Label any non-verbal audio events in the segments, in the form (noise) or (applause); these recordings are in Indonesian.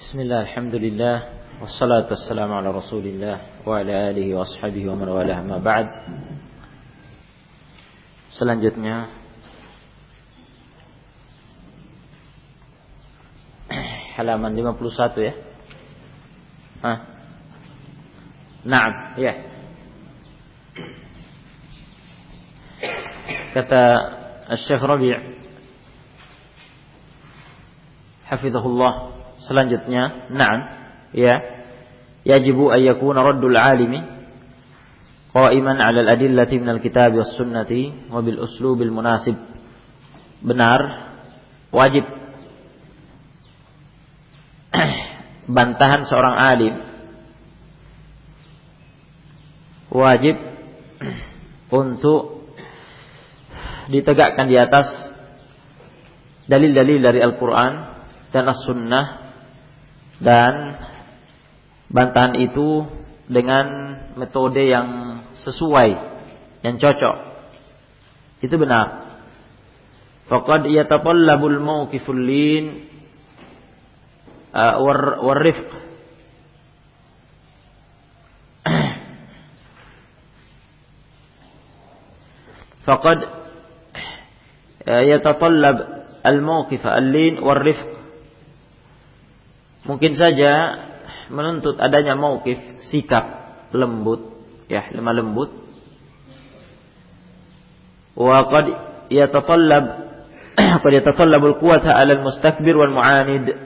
Bismillah, alhamdulillah. Wassalatu wassalamu ala rasulillah Wa ala alihi wa ashabihi wa man ma ba'd. Selanjutnya (clears throat) Halaman 51 ya. Hah? Naam, ya. Kata Syekh Rabi' Hafizahullah Selanjutnya, na'am, ya. Yajibu an yakuna raddul alimi qa'iman 'ala al-adillati min al-kitab was sunnati wa bil uslubil munasib. Benar, wajib. (clears throat) Bantahan seorang alim. Wajib (clears throat) untuk ditegakkan di atas dalil-dalil dari Al-Quran dan As-Sunnah dan bantahan itu dengan metode yang sesuai, yang cocok. Itu benar. Faqad yataqallabul mawqiful lin uh, war, war rifq. (clears throat) Faqad uh, mungkin saja menuntut adanya mauqif, sikap lembut, ya, lemah lembut. Wa qad yatatallab (clears throat) qad yatatallabul quwwata 'ala al-mustakbir wal mu'anid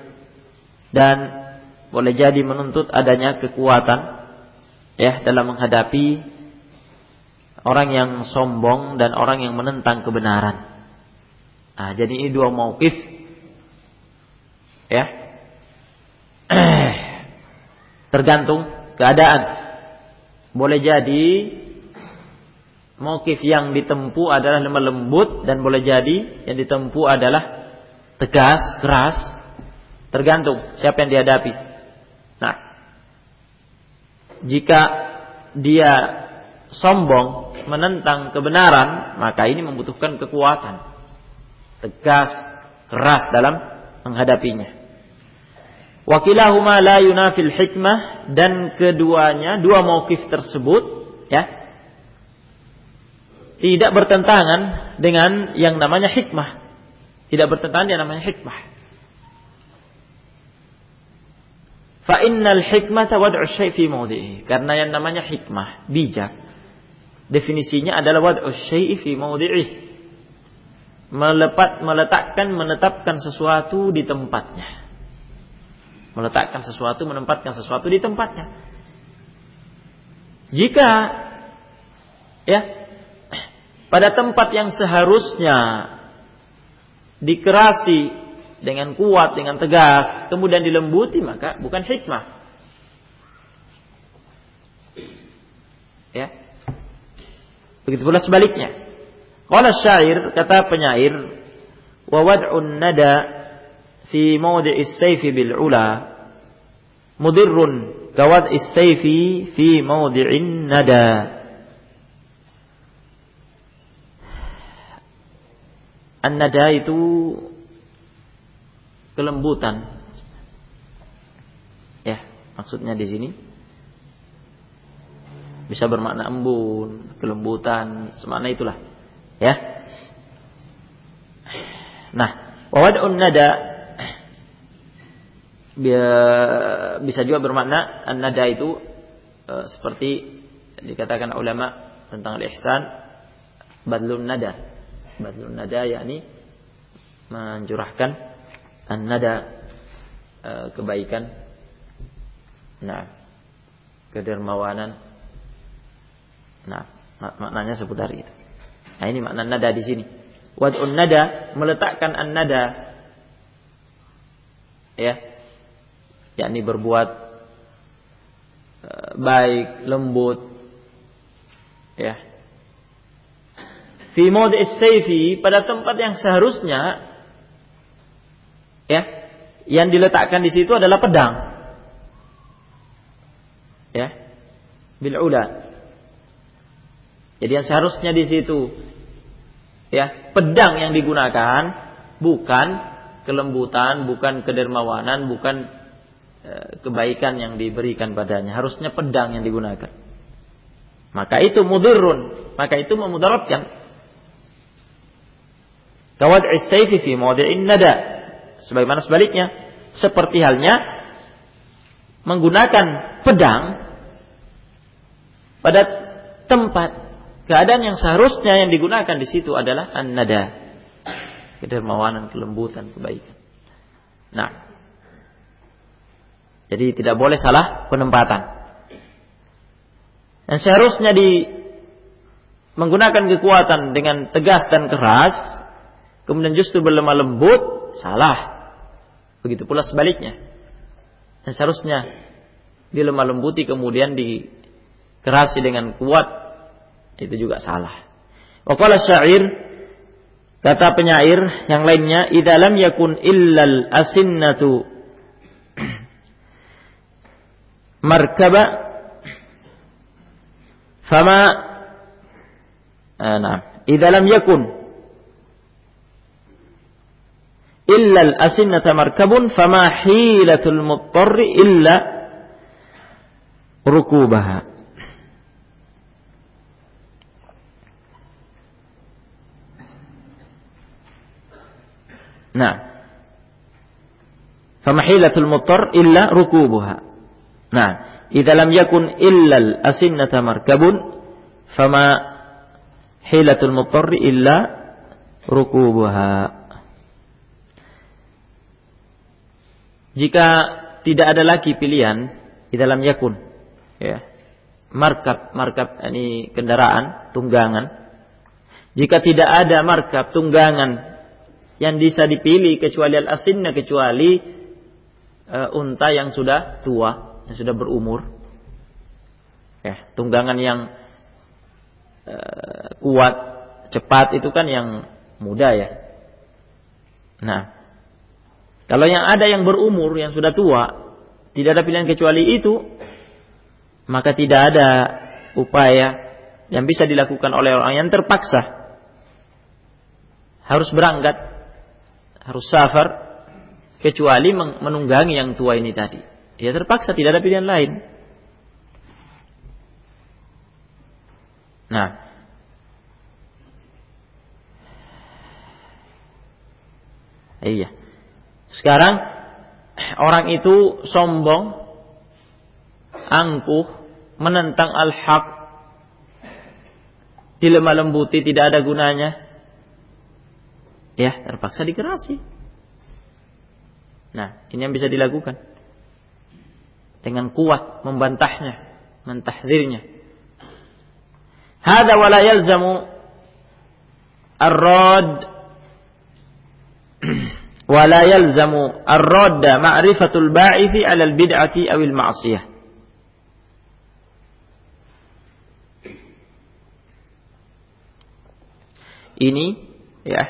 dan boleh jadi menuntut adanya kekuatan ya dalam menghadapi orang yang sombong dan orang yang menentang kebenaran. Nah, jadi ini dua mauqif ya Tergantung keadaan. Boleh jadi mokif yang ditempuh adalah lemah lembut dan boleh jadi yang ditempuh adalah tegas, keras. Tergantung siapa yang dihadapi. Nah, jika dia sombong menentang kebenaran, maka ini membutuhkan kekuatan. Tegas, keras dalam menghadapinya. Wakilahuma la yunafil hikmah dan keduanya dua mauqif tersebut ya tidak bertentangan dengan yang namanya hikmah. Tidak bertentangan dengan namanya hikmah. Fa innal hikmata wad'u syai' fi mawdi'i. Karena yang namanya hikmah, bijak. Definisinya adalah wad'u syai' fi mawdi'i. Melepat, meletakkan, menetapkan sesuatu di tempatnya meletakkan sesuatu, menempatkan sesuatu di tempatnya. Jika ya pada tempat yang seharusnya dikerasi dengan kuat, dengan tegas, kemudian dilembuti, maka bukan hikmah. Ya. Begitu pula sebaliknya. Qala syair, kata penyair, wa wad'un nada fi mawdi'is sayfi bil ula mudirrun kawad sayfi fi mawdi'in nada An-nada itu kelembutan. Ya, maksudnya di sini bisa bermakna embun, kelembutan, semana itulah. Ya. Nah, wawad'un nada bisa juga bermakna an-nada itu e, seperti dikatakan ulama tentang al-ihsan badlun nada. Badlun nada yakni mencurahkan an-nada e, kebaikan. Nah, kedermawanan. Nah, mak maknanya seputar itu. Nah, ini makna nada di sini. Wad'un nada meletakkan an-nada ya yakni berbuat uh, baik, lembut ya. Fi mawdi'is sayfi pada tempat yang seharusnya ya, yang diletakkan di situ adalah pedang. Ya. Bil ula. Jadi yang seharusnya di situ ya, pedang yang digunakan bukan kelembutan, bukan kedermawanan, bukan kebaikan yang diberikan padanya. Harusnya pedang yang digunakan. Maka itu mudirun. Maka itu memudaratkan. Kawad'i sayfi fi mawdi'in nada. Sebagaimana sebaliknya. Seperti halnya menggunakan pedang pada tempat keadaan yang seharusnya yang digunakan di situ adalah an-nada. Kedermawanan, kelembutan, kebaikan. Nah, jadi tidak boleh salah penempatan. Dan seharusnya di menggunakan kekuatan dengan tegas dan keras, kemudian justru berlemah lembut, salah. Begitu pula sebaliknya. Dan seharusnya dilemah lembuti kemudian dikerasi dengan kuat, itu juga salah. Waqala syair kata penyair yang lainnya idalam yakun illal asinnatu markaba فما آه نعم. إذا لم يكن إلا الأسنة مركب فما حيلة المضطر إلا ركوبها. نعم. فما حيلة المضطر إلا ركوبها. Nah, idza lam yakun illal asinnata markabun fama hilatul muttar illa rukubuha. Jika tidak ada lagi pilihan di dalam yakun, ya, markab markab ini kendaraan tunggangan. Jika tidak ada markab tunggangan yang bisa dipilih kecuali al asinna kecuali uh, unta yang sudah tua yang sudah berumur, ya tunggangan yang uh, kuat, cepat itu kan yang muda ya. Nah, kalau yang ada yang berumur, yang sudah tua, tidak ada pilihan kecuali itu, maka tidak ada upaya yang bisa dilakukan oleh orang yang terpaksa harus berangkat, harus safar, kecuali menunggangi yang tua ini tadi. Ya terpaksa tidak ada pilihan lain. Nah, iya. Sekarang orang itu sombong, angkuh, menentang al-haq, dilemah lembuti, tidak ada gunanya. Ya, terpaksa dikerasi. Nah, ini yang bisa dilakukan dengan kuat membantahnya, mentahdirnya. Hada wala yalzamu ar-rad (clears throat) wala yalzamu ar-radda ma'rifatul ba'ithi 'ala al-bid'ati aw al-ma'siyah. Ini ya.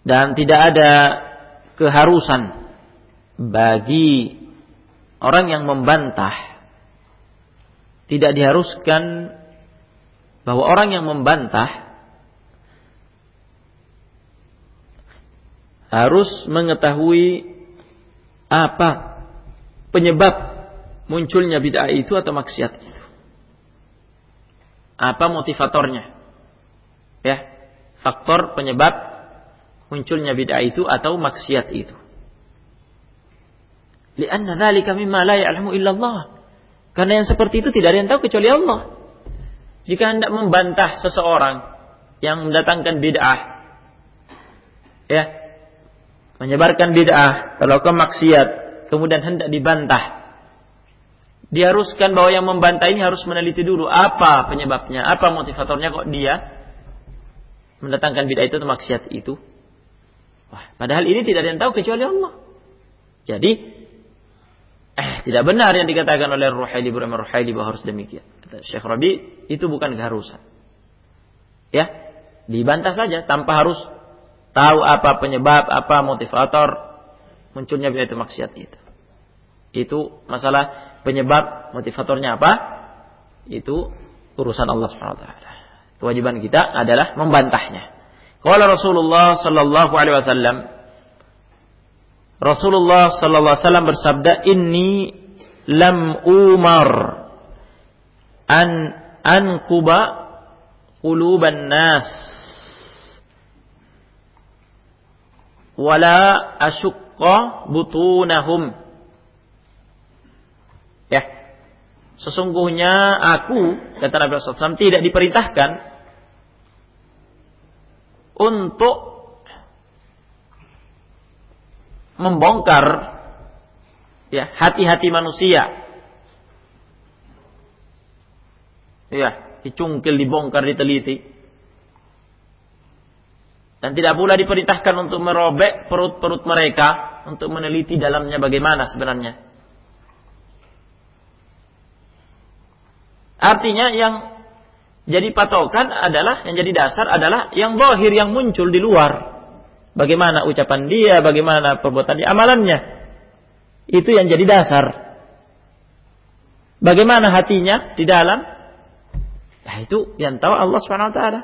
Dan tidak ada keharusan bagi orang yang membantah tidak diharuskan bahwa orang yang membantah harus mengetahui apa penyebab munculnya bid'ah itu atau maksiat itu. Apa motivatornya? Ya, faktor penyebab munculnya bid'ah itu atau maksiat itu. Lianna dzalika mimma la ya'lamu illallah. Karena yang seperti itu tidak ada yang tahu kecuali Allah. Jika hendak membantah seseorang yang mendatangkan bid'ah, ya, menyebarkan bid'ah, kalau ke maksiat, kemudian hendak dibantah, diharuskan bahwa yang membantah ini harus meneliti dulu apa penyebabnya, apa motivatornya kok dia mendatangkan bid'ah itu atau maksiat itu. Wah, padahal ini tidak ada yang tahu kecuali Allah. Jadi eh, tidak benar yang dikatakan oleh Ruhaili Ibrahim Ruhaili bahwa harus demikian. Kata Syekh Rabi, itu bukan keharusan. Ya, dibantah saja tanpa harus tahu apa penyebab, apa motivator munculnya binatang maksiat itu. Itu masalah penyebab motivatornya apa? Itu urusan Allah Subhanahu wa taala. Kewajiban kita adalah membantahnya. Kalau Rasulullah sallallahu alaihi wasallam Rasulullah sallallahu alaihi wasallam bersabda, "Inni lam umar an ankuba quluban nas wala asyukka butunahum." Ya. Sesungguhnya aku, kata Nabi SAW, tidak diperintahkan untuk membongkar ya hati-hati manusia. Ya, dicungkil, dibongkar, diteliti. Dan tidak pula diperintahkan untuk merobek perut-perut mereka untuk meneliti dalamnya bagaimana sebenarnya. Artinya yang jadi patokan adalah yang jadi dasar adalah yang zahir yang muncul di luar. Bagaimana ucapan dia, bagaimana perbuatan dia, amalannya. Itu yang jadi dasar. Bagaimana hatinya di dalam? Nah itu yang tahu Allah Subhanahu wa taala.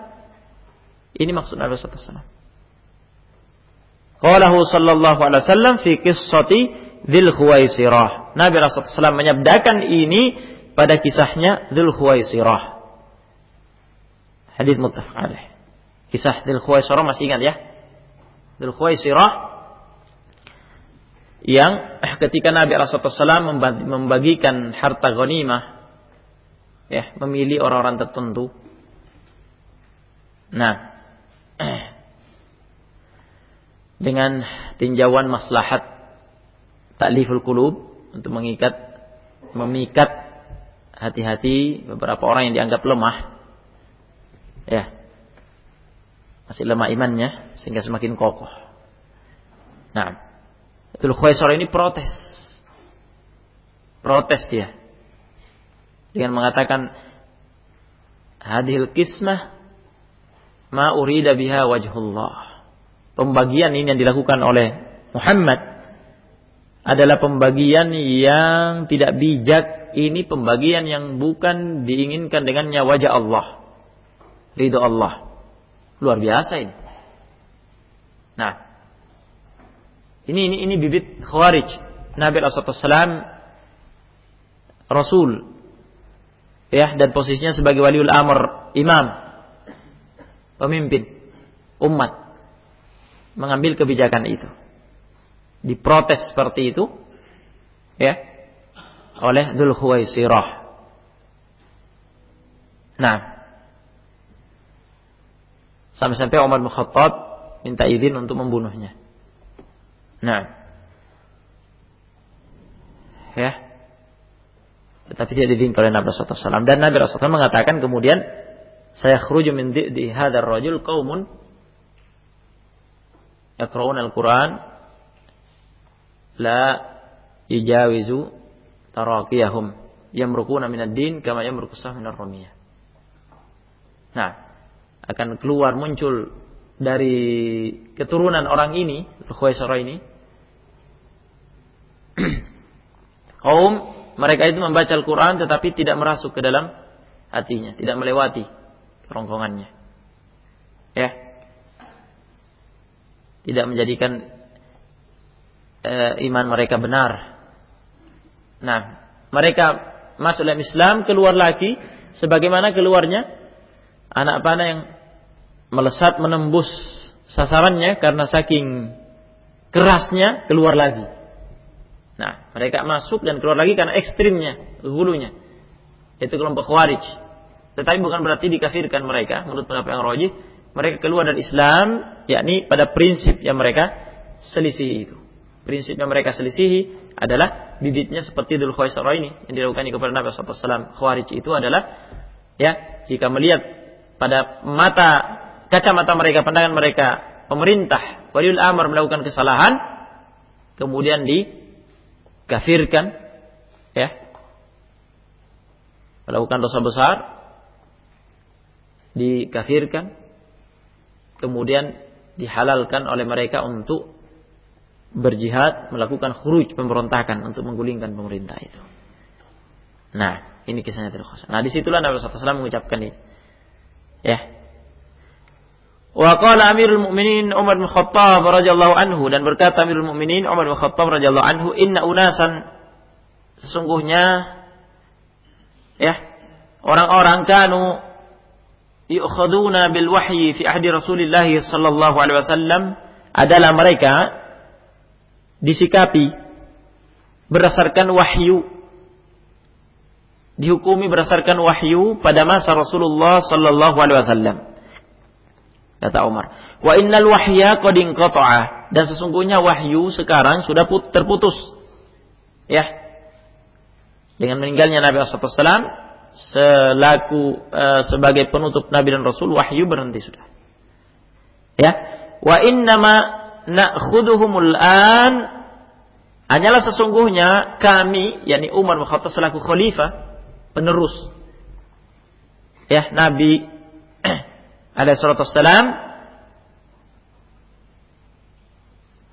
Ini maksud Nabi sallallahu alaihi wasallam. Qalahu sallallahu alaihi wasallam fi qissati Dzil Khuwaisirah. Nabi Rasulullah SAW menyabdakan ini pada kisahnya Dzul Khuwaisirah. Hadis muttafaq alaih. Kisah Dzul Khuwaisirah masih ingat ya? Dzul Khuwaisirah yang ketika Nabi Rasulullah SAW membagikan harta ghanimah ya, memilih orang-orang tertentu. Nah, (clears throat) dengan tinjauan maslahat takliful qulub untuk mengikat memikat hati-hati beberapa orang yang dianggap lemah. Ya. Masih lemah imannya sehingga semakin kokoh. Nah, Abdul Khaisar ini protes. Protes dia. Dengan mengatakan hadil kismah ma urida biha wajhullah. Pembagian ini yang dilakukan oleh Muhammad adalah pembagian yang tidak bijak ini pembagian yang bukan diinginkan dengannya wajah Allah. Ridho Allah. Luar biasa ini. Nah. Ini ini ini bibit khawarij. Nabi SAW Rasul ya dan posisinya sebagai waliul amr, imam, pemimpin umat mengambil kebijakan itu. Diprotes seperti itu, ya, oleh Dhul Khuwaisirah. Nah, sampai-sampai Umar bin Khattab minta izin untuk membunuhnya. Nah, ya, tetapi tidak diizinkan oleh Nabi SAW. Dan Nabi SAW mengatakan kemudian, saya khruju min di hadar rajul kaumun yakra'un al-Quran la yujawizu tarakiyahum yamrukuna minad din kama yamruku minar ramiyah. Nah, akan keluar muncul dari keturunan orang ini, Khuwaisara ini, (clears throat) kaum mereka itu membaca Al-Quran tetapi tidak merasuk ke dalam hatinya, tidak melewati kerongkongannya. Ya. Tidak menjadikan uh, iman mereka benar Nah, mereka masuk dalam Islam, keluar lagi, sebagaimana keluarnya anak panah yang melesat menembus sasarannya karena saking kerasnya keluar lagi. Nah, mereka masuk dan keluar lagi karena ekstrimnya, hulunya. Itu kelompok khawarij. Tetapi bukan berarti dikafirkan mereka, menurut pendapat yang rojih. Mereka keluar dari Islam, yakni pada prinsip yang mereka selisih itu. Prinsip yang mereka selisihi adalah bibitnya seperti Dhul Khuwaisara ini yang dilakukan kepada Nabi SAW. Khawarij itu adalah ya jika melihat pada mata kacamata mereka, pandangan mereka, pemerintah, waliul amr melakukan kesalahan, kemudian dikafirkan, ya, melakukan dosa besar, dikafirkan, kemudian dihalalkan oleh mereka untuk berjihad melakukan khuruj pemberontakan untuk menggulingkan pemerintah itu. Nah, ini kisahnya tidak Nah, di situlah Nabi SAW mengucapkan ini. Ya. Wa qala Amirul Mukminin Umar bin Khattab radhiyallahu anhu dan berkata Amirul Mukminin Umar bin Khattab radhiyallahu anhu, "Inna unasan. Sesungguhnya ya orang-orang kanu yu'khaduna bil wahyi fi ahdi Rasulillah sallallahu alaihi wasallam adalah mereka disikapi berdasarkan wahyu dihukumi berdasarkan wahyu pada masa Rasulullah sallallahu alaihi wasallam kata Umar. Wa innal wahya qad inqata'a dan sesungguhnya wahyu sekarang sudah terputus. Ya. Dengan meninggalnya Nabi SAW selaku uh, sebagai penutup Nabi dan Rasul wahyu berhenti sudah. Ya. Wa innama na'khuduhumul an hanyalah sesungguhnya kami yakni Umar bin Khattab selaku khalifah penerus ya Nabi alaihi salatu wassalam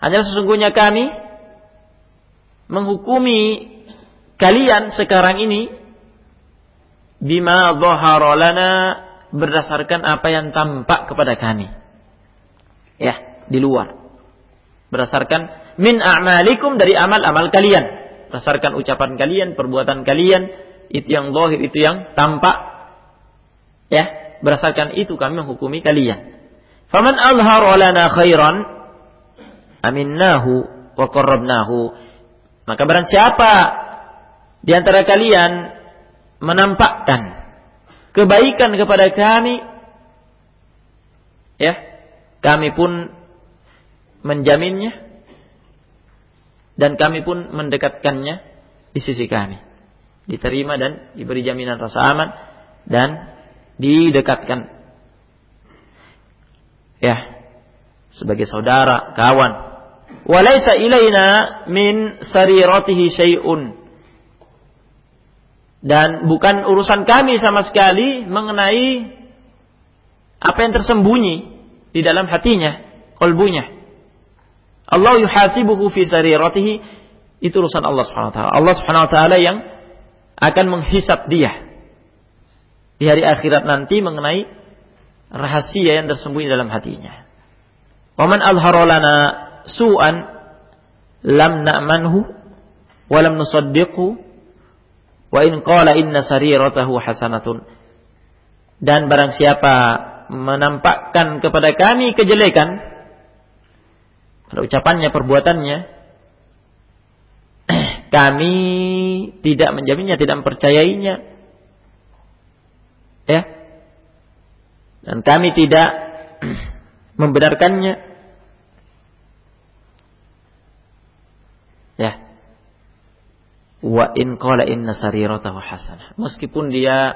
hanya sesungguhnya kami menghukumi kalian sekarang ini bima dhahara berdasarkan apa yang tampak kepada kami. Ya, di luar. Berdasarkan min a'malikum dari amal-amal kalian. Berdasarkan ucapan kalian, perbuatan kalian, itu yang zahir, itu yang tampak. Ya, berdasarkan itu kami menghukumi kalian. Faman azhar lana khairan aminnahu wa qarrabnahu. Maka barang siapa di antara kalian menampakkan kebaikan kepada kami ya, kami pun menjaminnya dan kami pun mendekatkannya di sisi kami. Diterima dan diberi jaminan rasa aman dan didekatkan. Ya, sebagai saudara, kawan. Walaysa ilaina min sariratihi syai'un. Dan bukan urusan kami sama sekali mengenai apa yang tersembunyi di dalam hatinya, kolbunya. Allah yuhasibuhu fi sariratihi itu urusan Allah Subhanahu wa taala. Allah Subhanahu wa taala yang akan menghisap dia di hari akhirat nanti mengenai rahasia yang tersembunyi dalam hatinya. Waman alharolana su'an lam na'manhu wa lam nusaddiqhu wa in qala inna sariratahu hasanatun. Dan barang siapa menampakkan kepada kami kejelekan pada ucapannya, perbuatannya, (clears throat) kami tidak menjaminnya, tidak mempercayainya, Ya. Dan kami tidak (clears throat) membenarkannya. Ya. Wa in qala inna sariratahu hasanah. Meskipun dia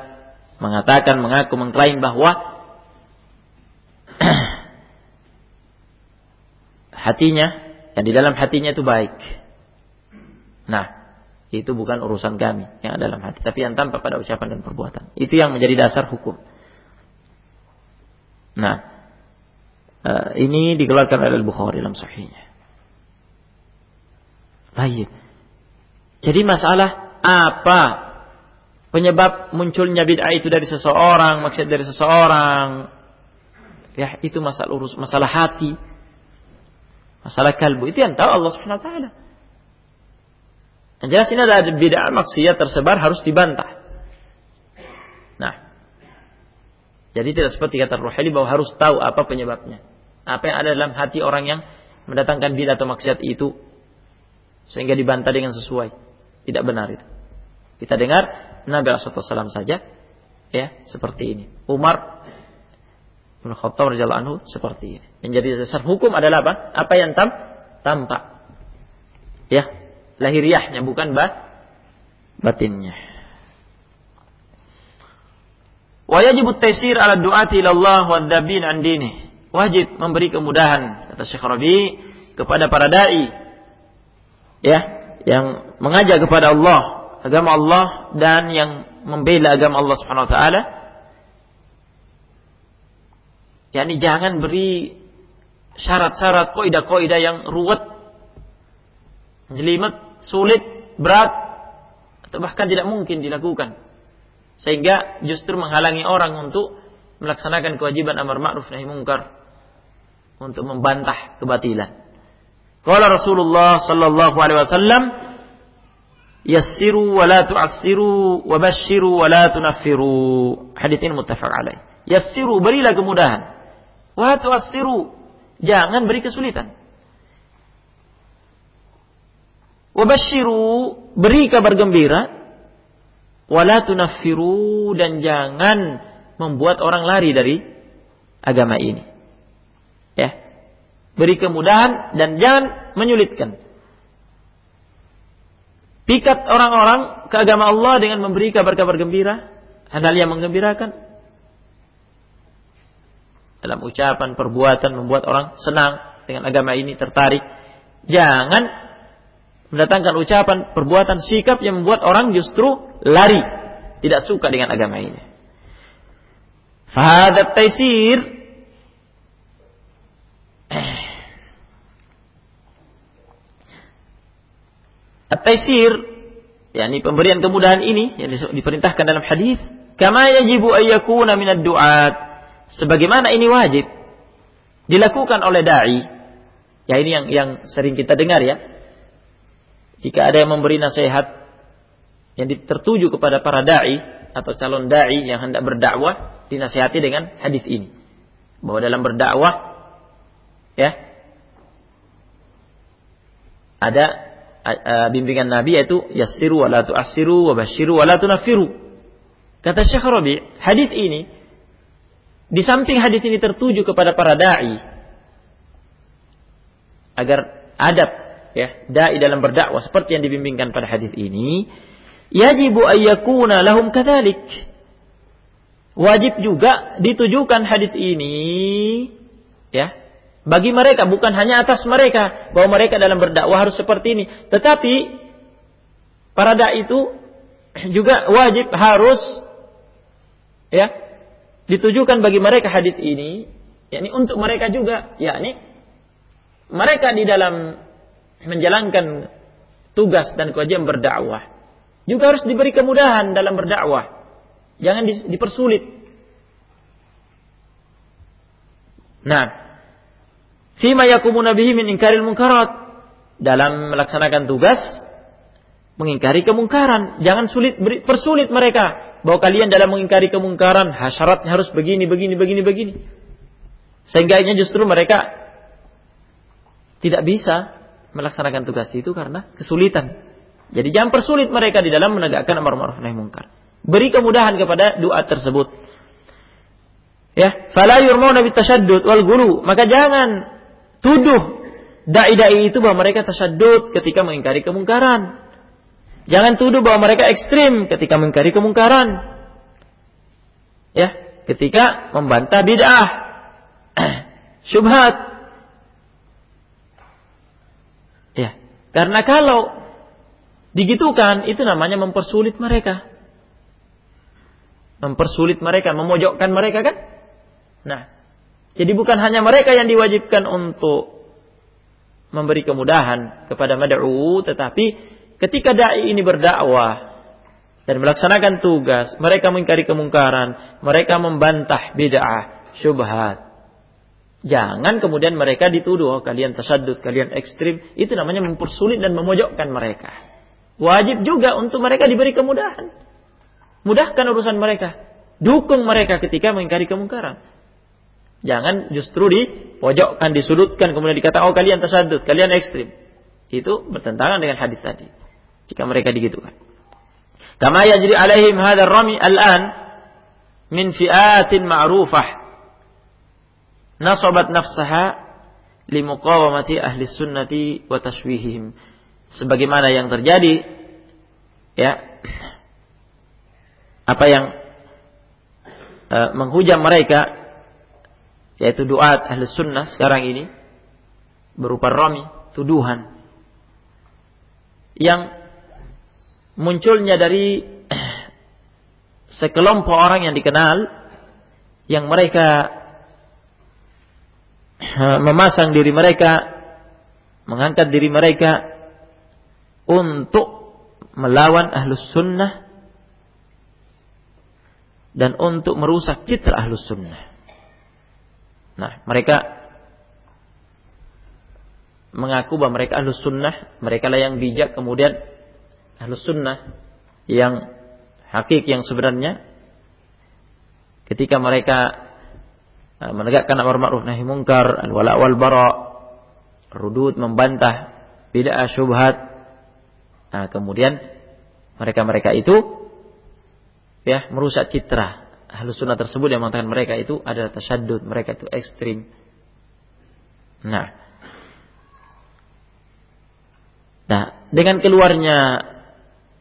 mengatakan, mengaku, mengklaim bahwa (clears throat) hatinya, yang di dalam hatinya itu baik. Nah, itu bukan urusan kami yang dalam hati, tapi yang tampak pada ucapan dan perbuatan. Itu yang menjadi dasar hukum. Nah, uh, ini dikeluarkan oleh Al-Bukhari dalam sahihnya. Baik. Jadi masalah apa penyebab munculnya bid'ah itu dari seseorang, maksud dari seseorang? Ya, itu masalah urus masalah hati. Masalah kalbu itu yang tahu Allah Subhanahu wa taala. Yang jelas ini ada bid'ah maksiat tersebar harus dibantah. Nah, jadi tidak seperti kata Ruhaili bahwa harus tahu apa penyebabnya. Apa yang ada dalam hati orang yang mendatangkan bid'ah atau maksiat itu sehingga dibantah dengan sesuai. Tidak benar itu. Kita dengar Nabi Rasulullah SAW saja ya seperti ini. Umar bin Khattab anhu seperti ini. Yang jadi dasar hukum adalah apa? Apa yang tam tampak. Ya, lahiriahnya bukan bah, batinnya. Wa yajibu taysir ala du'ati ila Allah wa dabin an dini. Wajib memberi kemudahan kata Syekh Rabi kepada para dai ya yang mengajak kepada Allah, agama Allah dan yang membela agama Allah Subhanahu wa taala. Yani jangan beri syarat-syarat kaidah-kaidah yang ruwet jelimet sulit, berat, atau bahkan tidak mungkin dilakukan. Sehingga justru menghalangi orang untuk melaksanakan kewajiban amar ma'ruf nahi mungkar untuk membantah kebatilan. Qala Rasulullah sallallahu alaihi wasallam yassiru wa la tu'assiru wa basyiru wa la tunaffiru. Hadis ini muttafaq alaih. Yassiru berilah kemudahan. Wa tu'assiru jangan beri kesulitan. Wa basyiru beri kabar gembira. Wa la tunaffiru dan jangan membuat orang lari dari agama ini. Ya. Beri kemudahan dan jangan menyulitkan. Pikat orang-orang ke agama Allah dengan memberi kabar-kabar gembira, hal yang menggembirakan. Dalam ucapan, perbuatan membuat orang senang dengan agama ini, tertarik. Jangan mendatangkan ucapan, perbuatan, sikap yang membuat orang justru lari, tidak suka dengan agama ini. Fahadat taisir. At-taisir yakni pemberian kemudahan ini yang diperintahkan dalam hadis kama yajibu ayyakuna minad du'at sebagaimana ini wajib dilakukan oleh dai. Ya ini yang yang sering kita dengar ya jika ada yang memberi nasihat yang tertuju kepada para dai atau calon dai yang hendak berdakwah dinasihati dengan hadis ini bahwa dalam berdakwah ya ada bimbingan Nabi yaitu yassiru wa la tu'assiru wa basyiru wa la tunaffiru. Kata Syekh Rabi, hadis ini di samping hadis ini tertuju kepada para dai agar adab ya dai dalam berdakwah seperti yang dibimbingkan pada hadis ini yajibu ayyakuna lahum kadzalik. Wajib juga ditujukan hadis ini ya bagi mereka bukan hanya atas mereka bahwa mereka dalam berdakwah harus seperti ini, tetapi para dai itu juga wajib harus ya ditujukan bagi mereka hadis ini yakni untuk mereka juga yakni mereka di dalam menjalankan tugas dan kewajiban berdakwah juga harus diberi kemudahan dalam berdakwah jangan dipersulit nah Fima yakumuna bihi min ingkaril munkarat. Dalam melaksanakan tugas, mengingkari kemungkaran. Jangan sulit persulit mereka. Bahwa kalian dalam mengingkari kemungkaran, syaratnya harus begini, begini, begini, begini. Sehingga justru mereka tidak bisa melaksanakan tugas itu karena kesulitan. Jadi jangan persulit mereka di dalam menegakkan amar ma'ruf nahi munkar. Beri kemudahan kepada doa tersebut. Ya, fala yurmauna bitashaddud wal gulu. Maka jangan tuduh dai-dai itu bahwa mereka tasyadud ketika mengingkari kemungkaran. Jangan tuduh bahwa mereka ekstrim ketika mengingkari kemungkaran. Ya, ketika membantah bid'ah, (clears throat) syubhat. Ya, karena kalau digitukan itu namanya mempersulit mereka. Mempersulit mereka, memojokkan mereka kan? Nah, jadi bukan hanya mereka yang diwajibkan untuk memberi kemudahan kepada mad'u, tetapi ketika dai ini berdakwah dan melaksanakan tugas, mereka mengingkari kemungkaran, mereka membantah bid'ah, syubhat. Jangan kemudian mereka dituduh, oh, kalian tasaddud, kalian ekstrim, itu namanya mempersulit dan memojokkan mereka. Wajib juga untuk mereka diberi kemudahan. Mudahkan urusan mereka. Dukung mereka ketika mengingkari kemungkaran. Jangan justru dipojokkan, disudutkan, kemudian dikata, oh kalian tersadut, kalian ekstrim. Itu bertentangan dengan hadis tadi. Jika mereka digitukan. Kama yajri alaihim hadar rami al-an min fi'atin ma'rufah nasabat nafsaha limuqawamati ahli sunnati wa tashwihihim. Sebagaimana yang terjadi ya apa yang uh, menghujam mereka yaitu doa ahli sunnah sekarang ini berupa rami, tuduhan yang munculnya dari sekelompok orang yang dikenal yang mereka memasang diri mereka mengangkat diri mereka untuk melawan ahlus sunnah dan untuk merusak citra ahlus sunnah. Nah, mereka mengaku bahwa mereka ahlus sunnah, mereka lah yang bijak, kemudian ahlus sunnah yang hakik yang sebenarnya ketika mereka uh, menegakkan amar ma'ruf nahi mungkar, al-wala wal bara, rudud membantah bid'ah syubhat. Nah, kemudian mereka-mereka itu ya merusak citra ahlus sunnah tersebut yang mengatakan mereka itu adalah tasyadud, mereka itu ekstrim. Nah, Nah, dengan keluarnya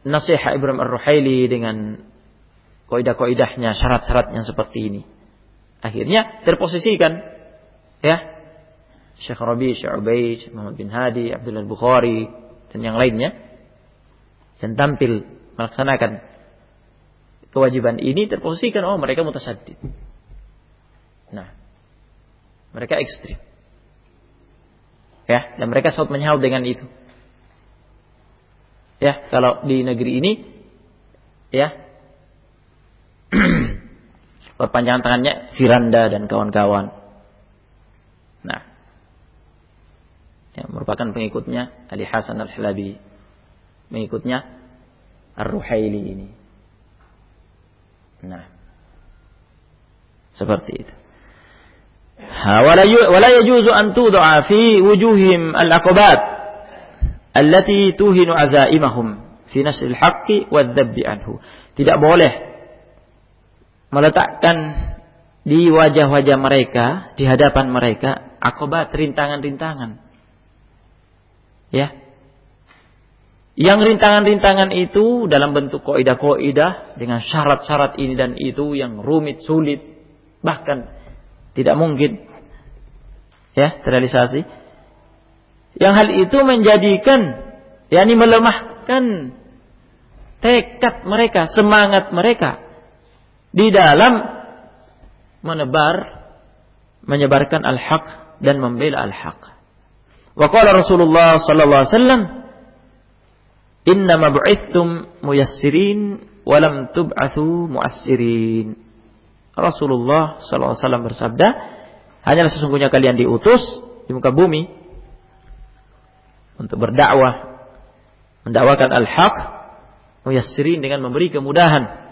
nasihat Ibrahim Ar-Ruhaili dengan koidah-koidahnya, syarat-syaratnya seperti ini. Akhirnya terposisikan ya Syekh Rabi, Syekh Ubaid, Muhammad bin Hadi, Abdullah Bukhari dan yang lainnya dan tampil melaksanakan kewajiban ini terposisikan oh mereka mutasaddid. Nah, mereka ekstrim. Ya, dan mereka sangat menyaut dengan itu. Ya, kalau di negeri ini ya (clears throat) perpanjangan tangannya Firanda dan kawan-kawan. Nah, ya, merupakan pengikutnya Ali Hasan Al-Halabi. Pengikutnya Ar-Ruhaili ini. Nah, seperti itu. ولا يجوز أن توضع في وجوههم العقبات allati tuhinu azaimahum fi nasril haqqi wadzabbi anhu. Tidak boleh meletakkan di wajah-wajah mereka, di hadapan mereka akobat rintangan-rintangan. Ya. Yang rintangan-rintangan itu dalam bentuk koidah-koidah dengan syarat-syarat ini dan itu yang rumit, sulit, bahkan tidak mungkin ya terrealisasi yang hal itu menjadikan yakni melemahkan tekad mereka, semangat mereka di dalam menebar menyebarkan al-haq dan membela al-haq. Wa qala Rasulullah sallallahu alaihi wasallam Inna bu'ithtum muyassirin wa lam tub'athu muassirin. Rasulullah sallallahu alaihi wasallam bersabda, hanyalah sesungguhnya kalian diutus di muka bumi untuk berdakwah, mendakwakan al-haq, muyassirin dengan memberi kemudahan.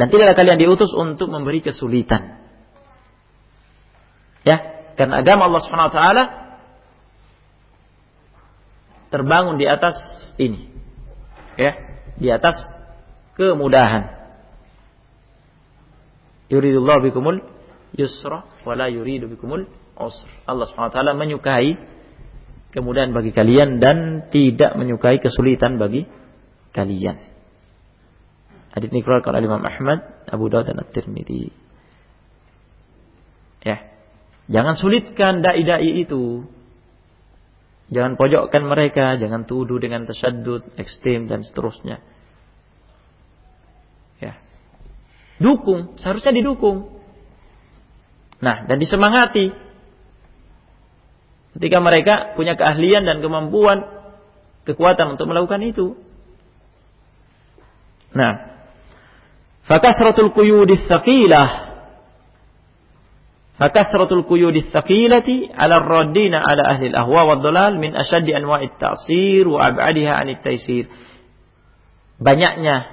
Dan tidaklah kalian diutus untuk memberi kesulitan. Ya, karena agama Allah Subhanahu wa taala terbangun di atas ini. Ya, di atas kemudahan. Yuridullah bikumul yusra wa la yuridu bikumul usr. Allah Subhanahu wa taala menyukai kemudian bagi kalian dan tidak menyukai kesulitan bagi kalian. Hadis ini keluarkan oleh Imam Ahmad, Abu Dawud dan At-Tirmidzi. Ya. Jangan sulitkan dai-dai itu. Jangan pojokkan mereka, jangan tuduh dengan tasyadud, ekstrem dan seterusnya. Ya. Dukung, seharusnya didukung. Nah, dan disemangati Ketika mereka punya keahlian dan kemampuan, kekuatan untuk melakukan itu. Nah, fakasratul quyudis tsaqilah fakasratul quyudis tsaqilati 'ala ar-raddina 'ala ahli al-ahwa wad dhalal min ashaddi anwa'it ta'sir wa ab'adiha 'anit taysir. Banyaknya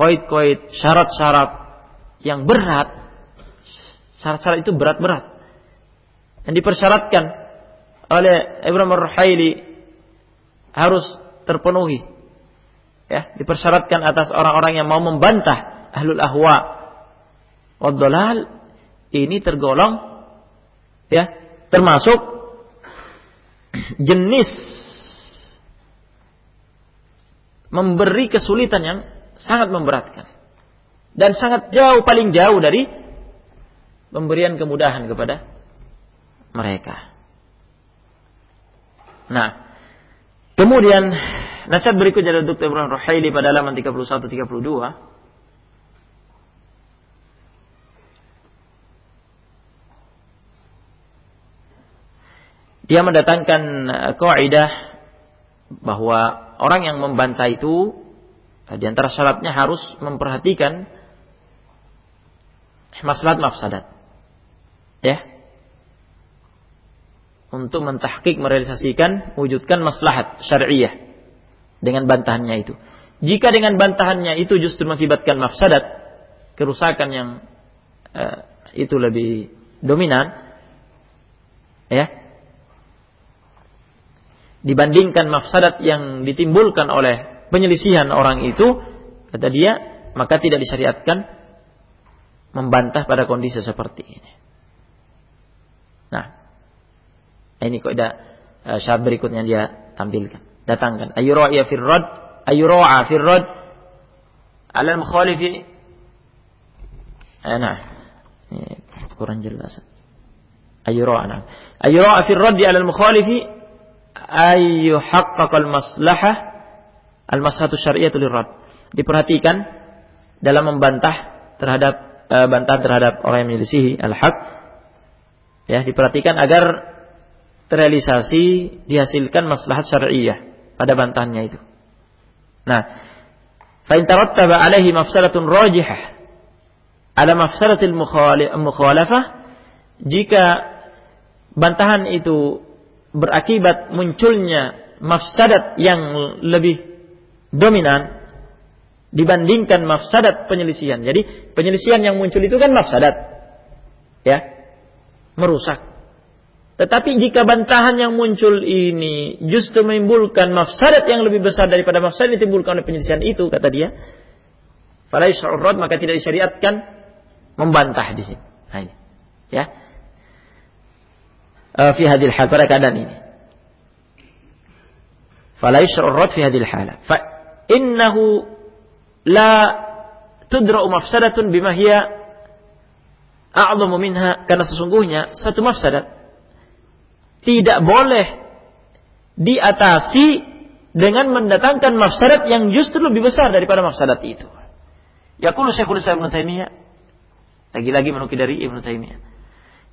koid-koid syarat-syarat yang berat syarat-syarat itu berat-berat yang dipersyaratkan oleh Ibrahim Ar-Ruhaili harus terpenuhi. Ya, dipersyaratkan atas orang-orang yang mau membantah ahlul ahwa wadolal ini tergolong ya termasuk jenis memberi kesulitan yang sangat memberatkan dan sangat jauh paling jauh dari pemberian kemudahan kepada mereka. Nah, kemudian nasihat berikutnya dari Dr. Ibrahim Rohaili pada halaman 31-32. Dia mendatangkan eh, kaidah bahwa orang yang membantah itu eh, di antara syaratnya harus memperhatikan maslahat mafsadat. Ya, untuk mentahkik merealisasikan wujudkan maslahat syariah dengan bantahannya itu. Jika dengan bantahannya itu justru mengakibatkan mafsadat, kerusakan yang uh, itu lebih dominan, ya, dibandingkan mafsadat yang ditimbulkan oleh penyelisihan orang itu, kata dia, maka tidak disyariatkan membantah pada kondisi seperti ini. Nah, ini kok ada uh, syarat berikutnya dia tampilkan. Datangkan. Ayura'a firrad, ayura'a firrad ala mukhalifi. Eh, nah, ini kurang jelas. Ayura'a, nah. Ayura'a firrad ala mukhalifi ayyuhaqqaqal maslahah al-maslahatu syariyatul lirrad. Diperhatikan dalam membantah terhadap e, bantahan terhadap orang yang menyelisihi al-haq ya diperhatikan agar terrealisasi dihasilkan maslahat syariah pada bantahannya itu. Nah, fa in tarattaba alaihi mafsadatun rajihah ada mafsadatil mukhalafah jika bantahan itu berakibat munculnya mafsadat yang lebih dominan dibandingkan mafsadat penyelisihan. Jadi penyelisihan yang muncul itu kan mafsadat. Ya. Merusak. Tetapi jika bantahan yang muncul ini justru menimbulkan mafsadat yang lebih besar daripada mafsadat yang ditimbulkan oleh penyelisihan itu, kata dia, syurrad maka tidak disyariatkan membantah di sini. Hanya. Ya. Uh, fi hadil hal pada keadaan ini. Fala yushra'u fi hadil hala. Fa innahu la tudra'u mafsadatun bima hiya a'zamu minha karena sesungguhnya satu mafsadat tidak boleh diatasi dengan mendatangkan mafsadat yang justru lebih besar daripada mafsadat itu. Yaqulu Syekhul Islam Ibnu Taimiyah lagi-lagi menukil dari Ibnu Taimiyah.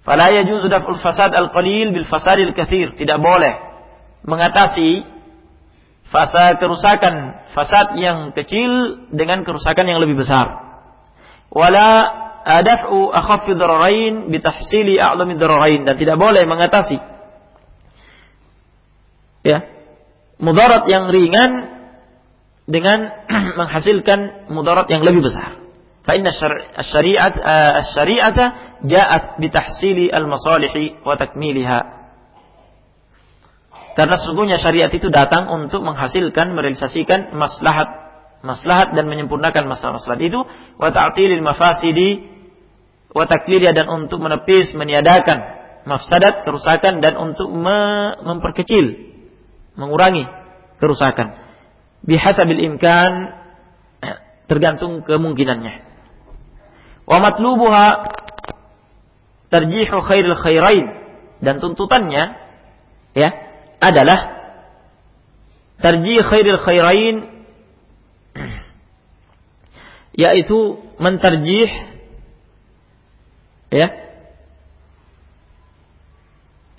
Fala yajuzu daf'ul fasad al-qalil bil fasadil katsir. Tidak boleh mengatasi fasa kerusakan fasad yang kecil dengan kerusakan yang lebih besar. Wala adaf'u akhaffi dararain bitahsili a'lami dararain dan tidak boleh mengatasi ya mudarat yang ringan dengan (clears throat) menghasilkan mudarat yang lebih besar. Fa inna syariat asy-syari'ata ja'at bitahsili al-masalihi wa takmiliha karena sesungguhnya syariat itu datang untuk menghasilkan, merealisasikan maslahat, maslahat dan menyempurnakan maslahat-maslahat itu wa ta'tilil mafasidi wa takliliya dan untuk menepis, meniadakan mafsadat, kerusakan dan untuk me memperkecil, mengurangi kerusakan. Bihasabil imkan tergantung kemungkinannya. Wa matlubuha tarjihu khairil khairain dan tuntutannya ya adalah tarjih khairil khairain (clears throat) yaitu mentarjih ya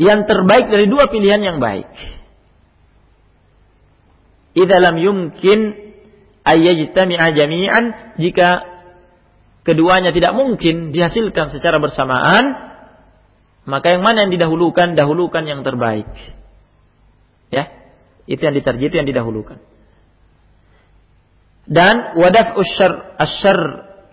yang terbaik dari dua pilihan yang baik. Idza lam yumkin ayyajtami'a jami'an jika keduanya tidak mungkin dihasilkan secara bersamaan maka yang mana yang didahulukan dahulukan yang terbaik. Ya, itu yang diterjit yang didahulukan. Dan wadaf usyar asyar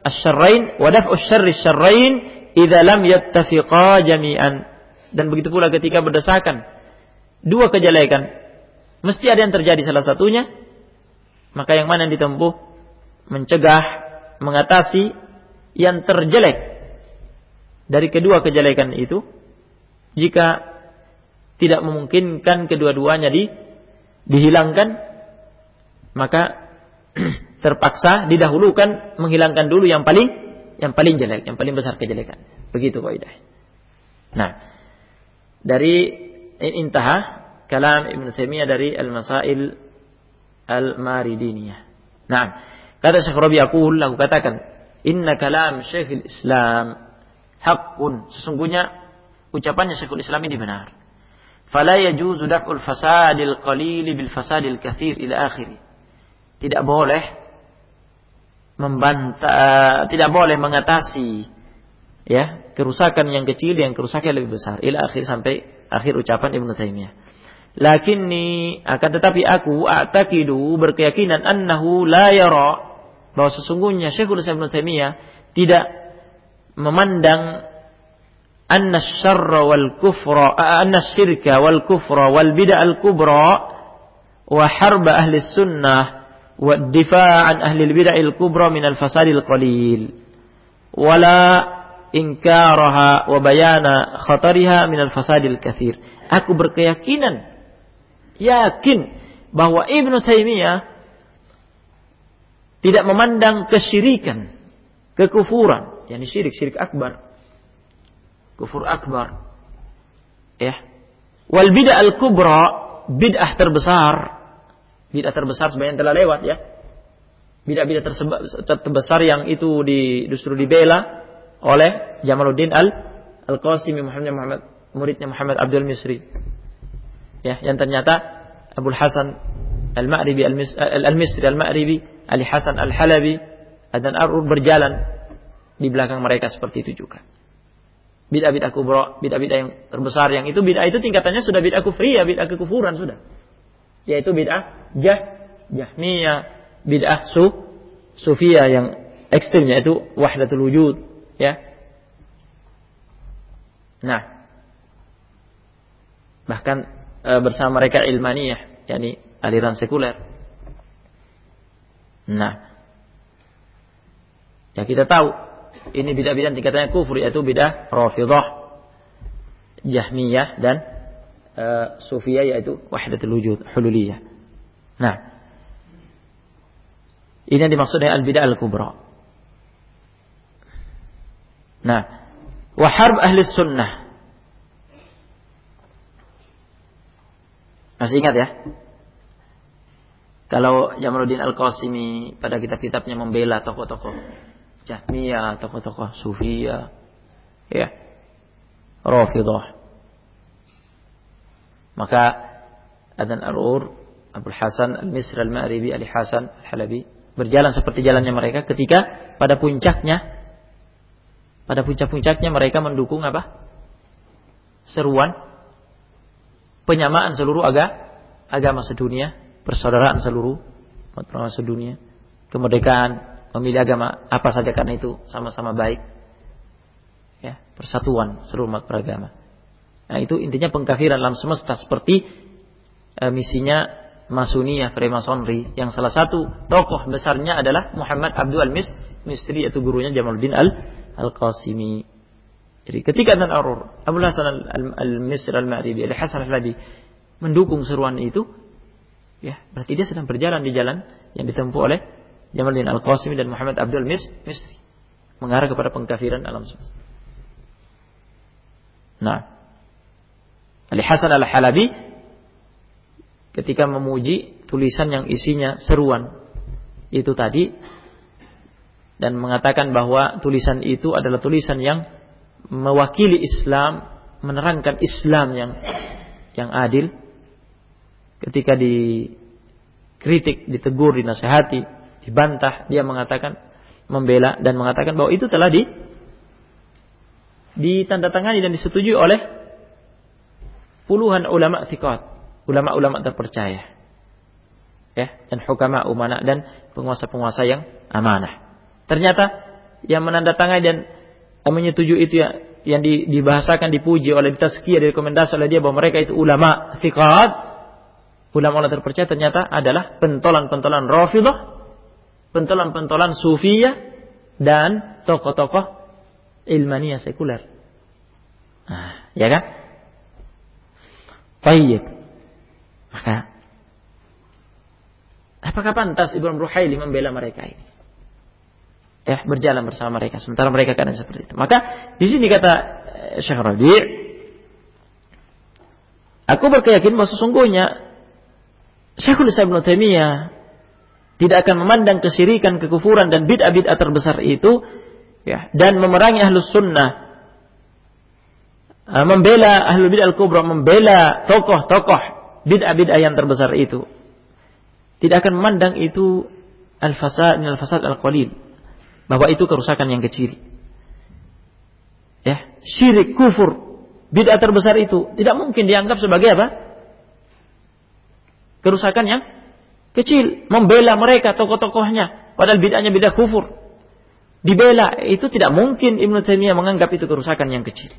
asyarrain wadaf usyarri syarrain idza lam yattafiqa jami'an. Dan begitu pula ketika berdasarkan dua kejelekan, mesti ada yang terjadi salah satunya, maka yang mana yang ditempuh mencegah, mengatasi yang terjelek dari kedua kejelekan itu jika tidak memungkinkan kedua-duanya di, dihilangkan, maka (clears throat) terpaksa didahulukan menghilangkan dulu yang paling yang paling jelek, yang paling besar kejelekan. Begitu kaidah. Nah, dari intaha kalam Ibn Taimiyah dari Al-Masail Al-Maridiniyah. Nah, kata Syekh Rabi aku aku katakan, inna kalam Syekhul Islam hakun. Sesungguhnya ucapannya Syekhul Islam ini benar fala yajuzu daf'ul fasadil qalil bil fasadil kathir ila akhiri. Tidak boleh membantah, tidak boleh mengatasi ya kerusakan yang kecil yang kerusakan yang lebih besar ila akhir sampai akhir ucapan Ibnu Taimiyah. Lakinni akan tetapi aku atakidu berkeyakinan annahu la yara bahwa sesungguhnya Syekhul Islam Ibnu Taimiyah tidak memandang anna syarra wal kufra anna syirka wal kufra wal bid'ah al kubra wa harba ahli sunnah wa difa' an ahli al bid'ah al kubra min al fasad al qalil. Wala inkaraha wa bayana khatariha min al fasad al kathir. Aku berkeyakinan yakin bahwa Ibnu Taimiyah tidak memandang kesyirikan, kekufuran, yakni syirik, syirik akbar. Kufur akbar. Ya. Wal bid'ah al-kubra, bid'ah terbesar. Bid'ah terbesar sebenarnya telah lewat ya. Bid'ah-bid'ah terbesar yang itu di, justru dibela oleh Jamaluddin al Al-Qasimi Muhammad Muhammad muridnya Muhammad Abdul Misri ya yang ternyata Abu Hasan Al-Ma'ribi Al-Misri Al-Ma'ribi Ali Hasan Al-Halabi dan Arur berjalan di belakang mereka seperti itu juga. Bid'ah-bid'ah kubra, bid'ah-bid'ah yang terbesar yang itu bid'ah itu tingkatannya sudah bid'ah kufriyah, bid'ah kekufuran sudah. Yaitu bid'ah jah, jahmiyah, bid'ah su, sufiyah yang ekstrim yaitu wahdatul wujud, ya. Nah, bahkan e, bersama mereka ilmaniyah, yakni aliran sekuler. Nah, ya kita tahu ini bid'ah-bid'ah tingkatannya kufur yaitu bid'ah Rafidhah, Jahmiyah dan e, Sufiyah yaitu Wahdatul Wujud, Hululiyah. Nah, ini yang dimaksud dengan al-bid'ah al-kubra. Nah, waharb ahli sunnah Masih ingat ya? Kalau Jamaluddin Al-Qasimi pada kitab-kitabnya membela tokoh-tokoh Jahmiyah, tokoh-tokoh Sufiyah, ya, Rafidah. Maka Adan Arur, Abdul Hasan Al-Misr Al-Ma'ribi, Ali Hasan Al-Halabi berjalan seperti jalannya mereka ketika pada puncaknya pada puncak-puncaknya mereka mendukung apa? Seruan penyamaan seluruh aga, agama sedunia, persaudaraan seluruh umat sedunia, kemerdekaan, memilih agama apa saja karena itu sama-sama baik. Ya, persatuan seluruh umat beragama. Nah, itu intinya pengkafiran alam semesta seperti e, misinya Masuniyah Freemasonry yang salah satu tokoh besarnya adalah Muhammad Abdul Al-Misri yaitu gurunya Jamaluddin Al-Qasimi. Jadi ketika dan Arur, Abu Hasan al-Misr al-Ma'ribi, al-Hasan al-Halabi mendukung seruan itu, ya berarti dia sedang berjalan di jalan yang ditempuh oleh Jamaluddin Al-Qasimi dan Muhammad Abdul Mis Misri. Mengarah kepada pengkafiran alam semesta. Nah, Ali Hasan al-Halabi ketika memuji tulisan yang isinya seruan itu tadi dan mengatakan bahwa tulisan itu adalah tulisan yang mewakili Islam, menerangkan Islam yang yang adil. Ketika dikritik, ditegur, dinasehati, dibantah, dia mengatakan membela dan mengatakan bahwa itu telah di ditandatangani dan disetujui oleh puluhan ulama thiqat, ulama-ulama terpercaya. Ya, dan hukama umana dan penguasa-penguasa yang amanah. Ternyata yang menandatangani dan yang menyetujui itu ya yang dibahasakan dipuji oleh ditazkiyah direkomendasi oleh dia bahwa mereka itu ulama thiqat ulama ulama terpercaya ternyata adalah pentolan-pentolan Rafidah pentolan-pentolan Sufiyah dan tokoh-tokoh ilmania sekuler nah, ya kan Baik. Maka apakah pantas Ibrahim Ruhaili membela mereka ini? ya berjalan bersama mereka sementara mereka kadang seperti itu. Maka di sini kata eh, Syekh Rabi' Aku berkeyakin bahwa sesungguhnya Syekhul Islam Ibn Taimiyah tidak akan memandang kesyirikan, kekufuran dan bid'ah-bid'ah terbesar itu ya dan memerangi ahlus sunnah eh, membela ahlul bid'ah al-kubra membela tokoh-tokoh bid'ah-bid'ah yang terbesar itu tidak akan memandang itu al-fasad al-fasad al-qalil bahwa itu kerusakan yang kecil. Ya, syirik kufur bid'ah terbesar itu tidak mungkin dianggap sebagai apa? Kerusakan yang kecil, membela mereka tokoh-tokohnya, padahal bid'ahnya bid'ah kufur. Dibela itu tidak mungkin Ibnu Taimiyah menganggap itu kerusakan yang kecil.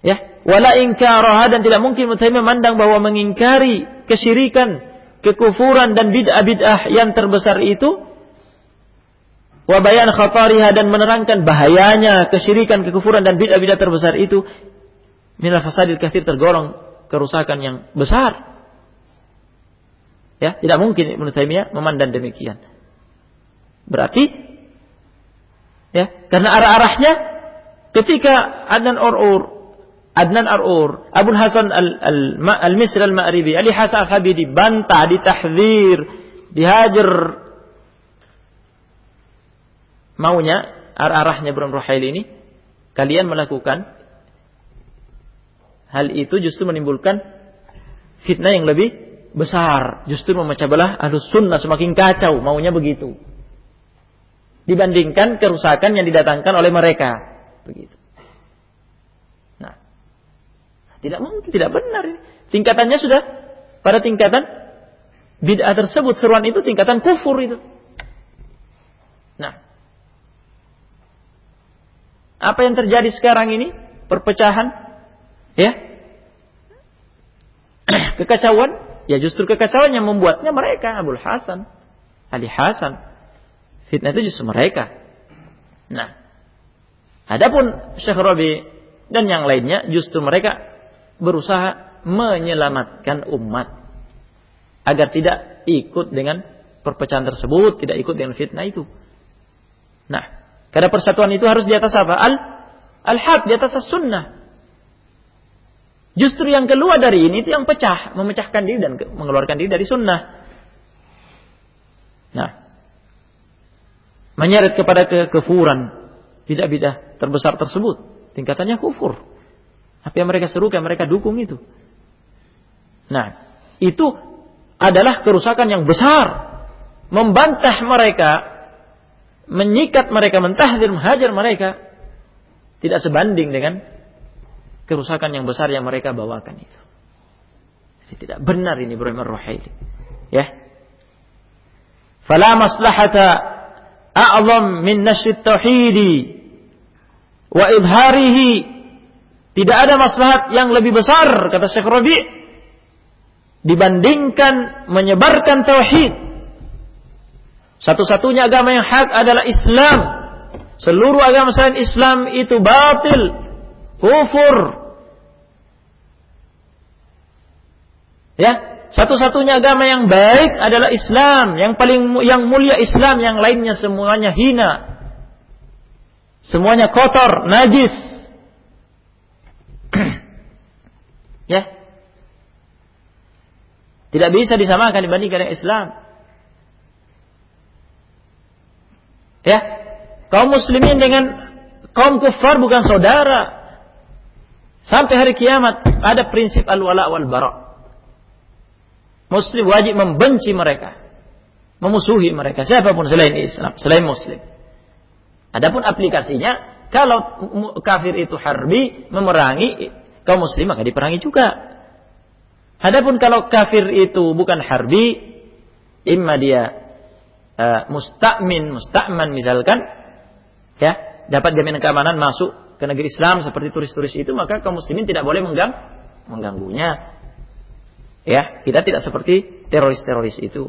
Ya, wala ingkaraha dan tidak mungkin Ibnu Taimiyah memandang bahwa mengingkari kesyirikan, kekufuran dan bid'ah-bid'ah yang terbesar itu wa bayan khatariha dan menerangkan bahayanya kesyirikan, kekufuran dan bid'ah-bid'ah terbesar itu minal fasadil kathir tergolong kerusakan yang besar. Ya, tidak mungkin Ibnu Taimiyah memandang demikian. Berarti ya, karena arah-arahnya ketika Adnan Urur Adnan Arur, Abu Hasan Al-Misri Al Al-Ma'ribi, Ali Hasan Al-Habidi bantah, ditahzir, dihajar. Maunya arah-arahnya Ibrahim Ruhail ini kalian melakukan hal itu justru menimbulkan fitnah yang lebih besar, justru memecah belah ahlus sunnah semakin kacau, maunya begitu. Dibandingkan kerusakan yang didatangkan oleh mereka. Begitu. Nah, tidak mungkin, tidak benar. Tingkatannya sudah pada tingkatan bid'ah tersebut, seruan itu tingkatan kufur itu. Nah, apa yang terjadi sekarang ini? Perpecahan, ya, (clears throat) kekacauan Ya justru kekacauan yang membuatnya mereka Abdul Hasan, Ali Hasan. Fitnah itu justru mereka. Nah, adapun Syekh Rabi dan yang lainnya justru mereka berusaha menyelamatkan umat agar tidak ikut dengan perpecahan tersebut, tidak ikut dengan fitnah itu. Nah, karena persatuan itu harus di atas apa? Al al-haq, di atas as-sunnah. Justru yang keluar dari ini itu yang pecah, memecahkan diri dan mengeluarkan diri dari sunnah. Nah, menyeret kepada kekufuran, tidak bidah terbesar tersebut, tingkatannya kufur. Apa yang mereka serukan, mereka dukung itu. Nah, itu adalah kerusakan yang besar. Membantah mereka, menyikat mereka, mentahdir, menghajar mereka, tidak sebanding dengan kerusakan yang besar yang mereka bawakan itu. Jadi tidak benar ini Ibrahim Ar-Ruhaili. Ya. Fala maslahata a'zam min nasyid tauhidi wa ibharihi. Tidak ada maslahat yang lebih besar kata Syekh Rabi dibandingkan menyebarkan tauhid. Satu-satunya agama yang hak adalah Islam. Seluruh agama selain Islam itu batil, kufur. Ya, satu-satunya agama yang baik adalah Islam, yang paling yang mulia Islam, yang lainnya semuanya hina. Semuanya kotor, najis. (clears throat) ya. Tidak bisa disamakan dibandingkan dengan Islam. Ya. Kaum muslimin dengan kaum kufar bukan saudara. Sampai hari kiamat ada prinsip al-wala wal bara. Muslim wajib membenci mereka, memusuhi mereka siapa pun selain Islam, selain muslim. Adapun aplikasinya kalau kafir itu harbi memerangi kaum muslim maka diperangi juga. Adapun kalau kafir itu bukan harbi, imma dia uh, mustakmin, mustakman misalkan, ya dapat jaminan keamanan masuk ke negeri Islam seperti turis-turis itu maka kaum muslimin tidak boleh menggang mengganggunya. Ya, kita tidak seperti teroris-teroris itu.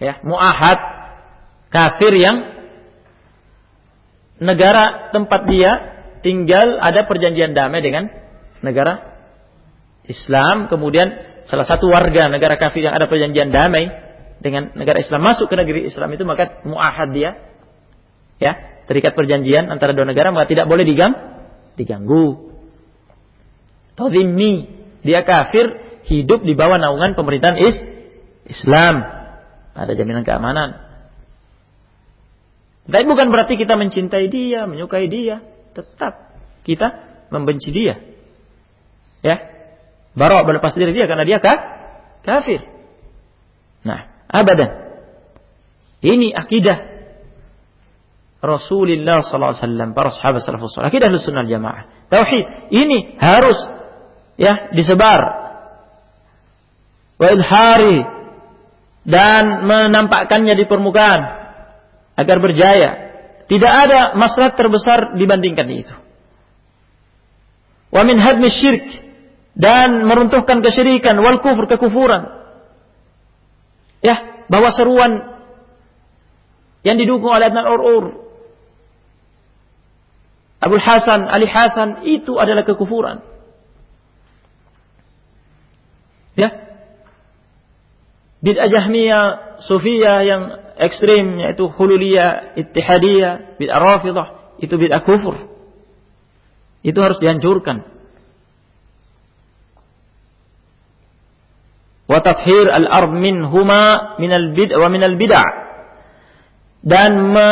Ya, muahad kafir yang negara tempat dia tinggal ada perjanjian damai dengan negara Islam, kemudian salah satu warga negara kafir yang ada perjanjian damai dengan negara Islam masuk ke negeri Islam itu maka muahad dia ya terikat perjanjian antara dua negara maka tidak boleh digang, diganggu. Tadhimmi, dia kafir hidup di bawah naungan pemerintahan is Islam. Ada jaminan keamanan. Tapi bukan berarti kita mencintai dia, menyukai dia. Tetap kita membenci dia. Ya. Barok berlepas diri dia karena dia kah? kafir. Nah, abadan. Ini akidah Rasulullah sallallahu alaihi wasallam, para sahabat salafus saleh. Akidah sunnah jamaah. Tauhid ini harus ya disebar. Wa ilhari dan menampakkannya di permukaan agar berjaya. Tidak ada masalah terbesar dibandingkan itu. Wa min hadmi syirk dan meruntuhkan kesyirikan wal kufur kekufuran. Ya, bahwa seruan yang didukung oleh Adnan Ur-Ur Abul Hasan, Ali Hasan itu adalah kekufuran. Ya. Bid'ah Jahmiyah, Sufiyah yang ekstrim yaitu Hululiyah, Ittihadiyah, bid'ah Rafidah, itu bid'ah kufur. Itu harus dihancurkan. Wa tathhir al-ard minhuma min al-bid'ah wa min al-bid'ah. Dan me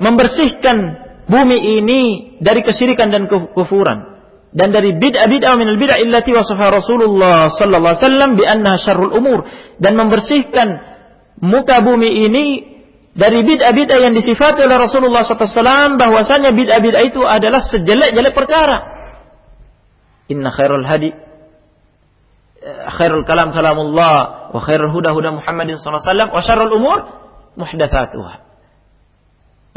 membersihkan bumi ini dari kesyirikan dan kekufuran dan dari bid'ah bid'ah min al-bid'ah illati wasafa Rasulullah sallallahu alaihi wasallam bi annaha syarrul umur dan membersihkan muka bumi ini dari bid'ah-bid'ah yang disifati oleh Rasulullah SAW bahwasanya bid'ah-bid'ah itu adalah sejelek-jelek perkara. Inna khairul hadi khairul kalam kalamullah wa khairul huda huda Muhammadin sallallahu alaihi wasallam wa syarrul umur muhdatsatuha.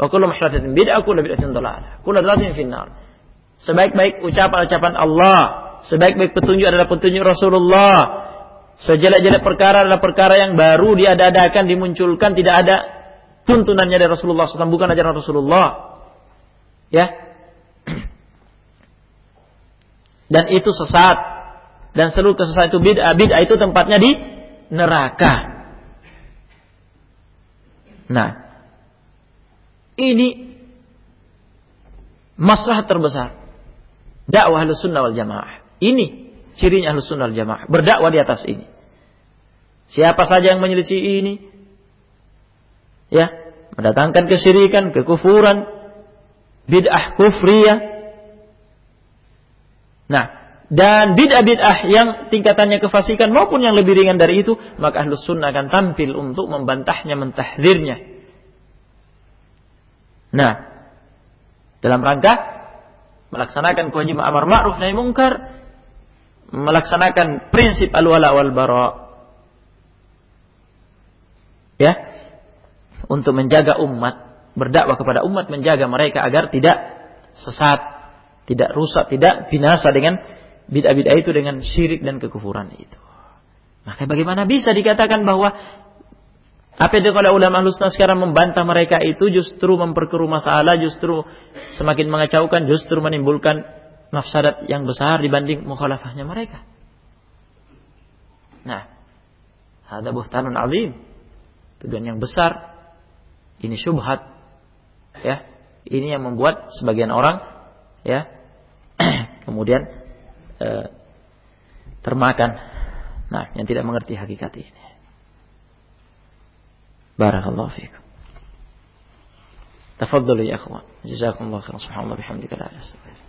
Wa kullu muhdatsatin bid'ah, kullu bid'atin dhalalah. Kullu dhalatin finnar. Sebaik-baik ucapan-ucapan Allah, sebaik-baik petunjuk adalah petunjuk Rasulullah. Sejelek-jelek perkara adalah perkara yang baru diadakan, dimunculkan, tidak ada tuntunannya dari Rasulullah SAW, bukan ajaran Rasulullah. Ya. (clears throat) Dan itu sesat. Dan seluruh kesesatan itu bid'ah. Bid'ah itu tempatnya di neraka. Nah, ini masalah terbesar. Dakwah Ahlus Sunnah wal Jamaah. Ini cirinya Ahlus Sunnah wal Jamaah. Berdakwah di atas ini. Siapa saja yang menyelisih ini, ya, mendatangkan kesyirikan, kekufuran, bid'ah kufriyah. Nah, dan bid'ah-bid'ah yang tingkatannya kefasikan maupun yang lebih ringan dari itu, maka Ahlus Sunnah akan tampil untuk membantahnya, mentahdirnya. Nah, dalam rangka melaksanakan kewajiban amar ma'ruf nahi mungkar, melaksanakan prinsip al-wala wal bara. Ya. Untuk menjaga umat, berdakwah kepada umat menjaga mereka agar tidak sesat, tidak rusak, tidak binasa dengan bid'ah-bid'ah itu dengan syirik dan kekufuran itu. Maka bagaimana bisa dikatakan bahwa apa yang oleh ulama sunnah sekarang membantah mereka itu justru memperkeruh masalah, justru semakin mengacaukan, justru menimbulkan mafsadat yang besar dibanding mukhalafahnya mereka. Nah, ada buhtanun azim. Tujuan yang besar. Ini syubhat. Ya, ini yang membuat sebagian orang ya (clears throat) kemudian eh, termakan. Nah, yang tidak mengerti hakikat ini. بارك الله فيكم تفضلوا يا أخوان. جزاكم الله خيرا. سبحان الله بحمدك لا إله إلا